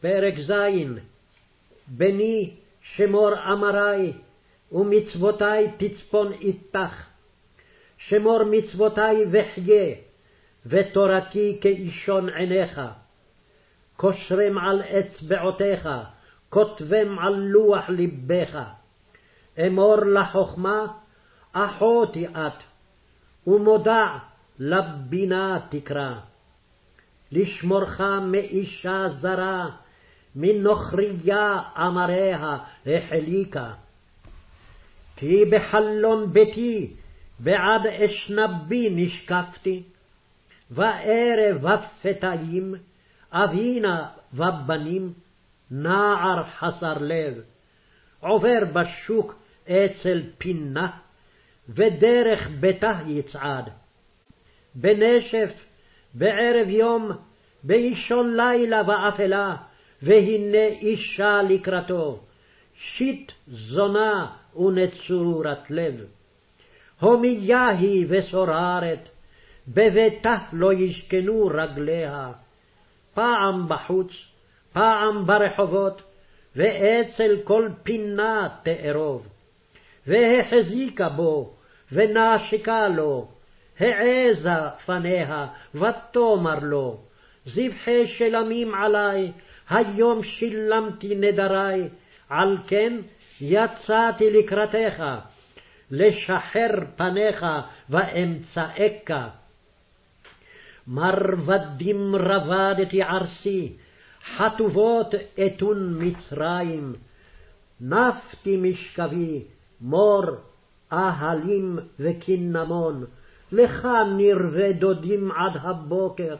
פרק ז. בני שמור אמרי, ומצוותי תצפון איתך. שמור מצוותי וחיה, ותורתי כאישון עיניך. קושרם על אצבעותיך, כותבם על לוח לבך. אמור לחכמה, אחותי את, ומודע לבינה תקרא. לשמורך מאישה זרה, מנוכריה אמריה החליקה. כי בחלון ביתי בעד אשנבי נשקפתי, וערב בפתאים, אבינה ובנים, נער חסר לב, עובר בשוק אצל פינה, ודרך ביתה יצעד. בנשף, בערב יום, באישון לילה באפלה, והנה אישה לקראתו, שיט זונה ונצורת לב. הומיה היא וסוררת, בביתה לא ישכנו רגליה. פעם בחוץ, פעם ברחובות, ואצל כל פינה תארוב. והחזיקה בו, ונשקה לו, העזה פניה, ותאמר לו, זבחי שלמים עלי, היום שילמתי נדרי, על כן יצאתי לקראתך, לשחר פניך ואמצאך. מרבדים רבדתי ערסי, חטובות אתון מצרים. נפתי משכבי, מור, אהלים וקינמון, לך נרווה דודים עד הבוקר,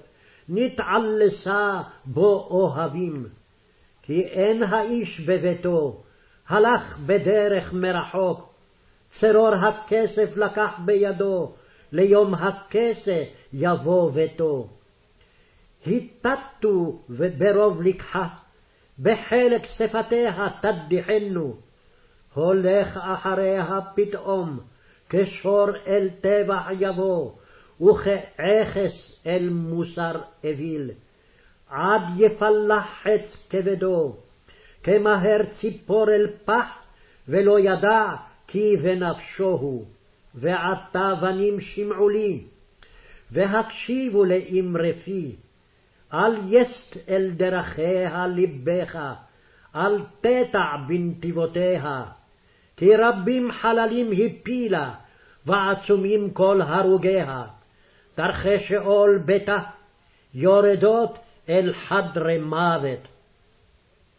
נתעלסה בו אוהבים. כי אין האיש בביתו, הלך בדרך מרחוק, צרור הכסף לקח בידו, ליום הכסה יבוא ביתו. התתו ברוב לקחה, בחלק שפתיה תדיחנו, הולך אחריה פתאום, כשור אל טבח יבוא, וכעכס אל מוסר אוויל. עד יפלח חץ כבדו, כמהר ציפור אל פח, ולא ידע כי בנפשו הוא. ועתה בנים שמעו לי, והקשיבו לאמרי פי. אל יסט אל דרכיה לבך, אל תטע בנתיבותיה. כי רבים חללים הפילה, ועצומים כל הרוגיה. דרכי שאול ביתה, יורדות אל חדרי מוות.